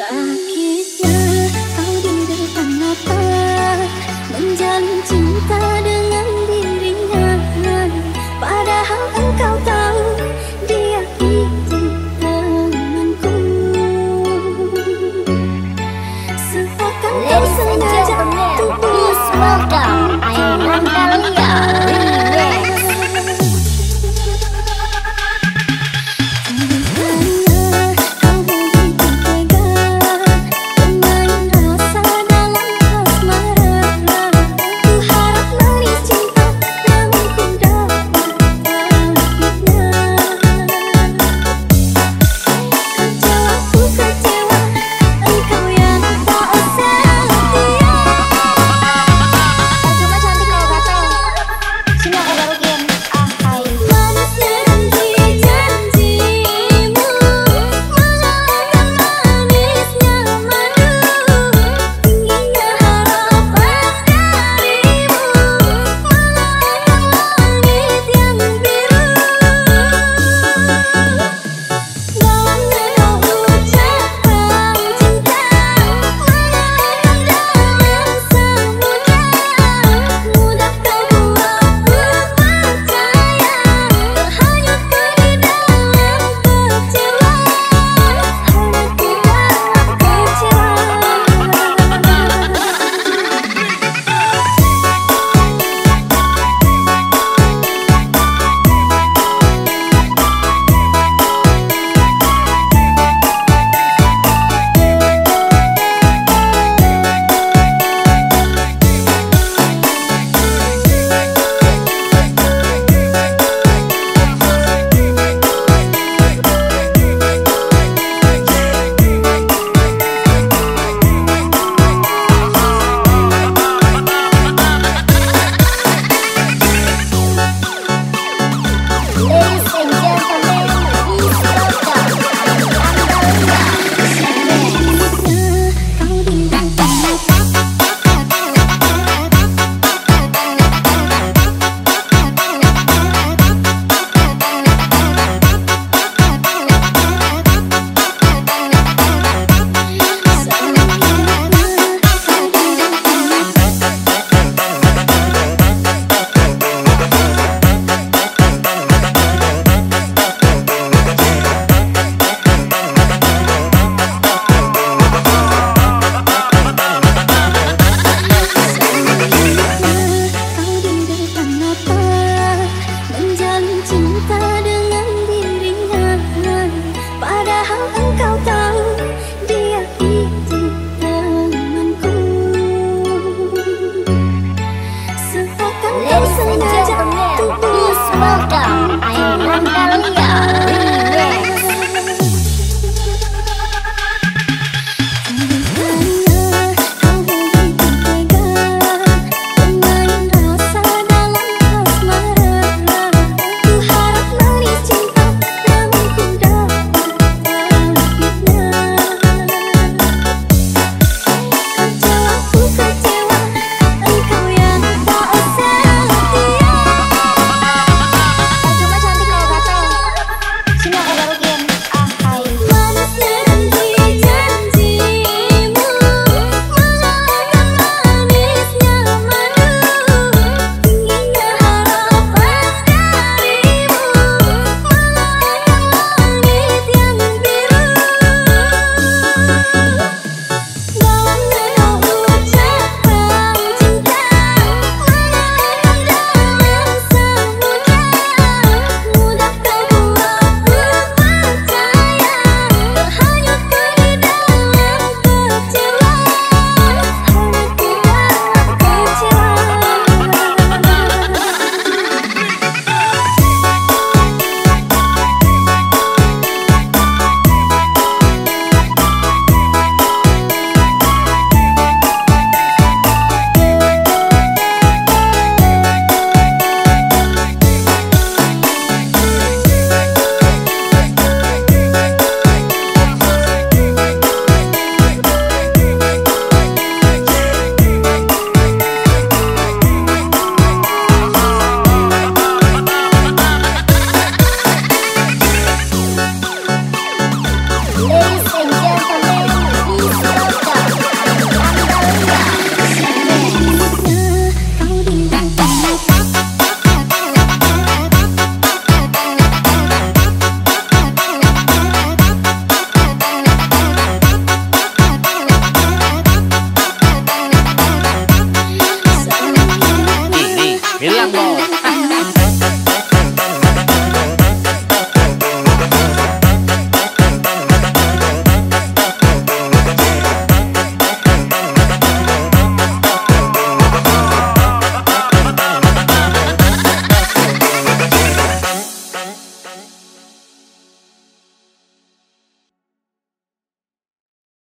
side.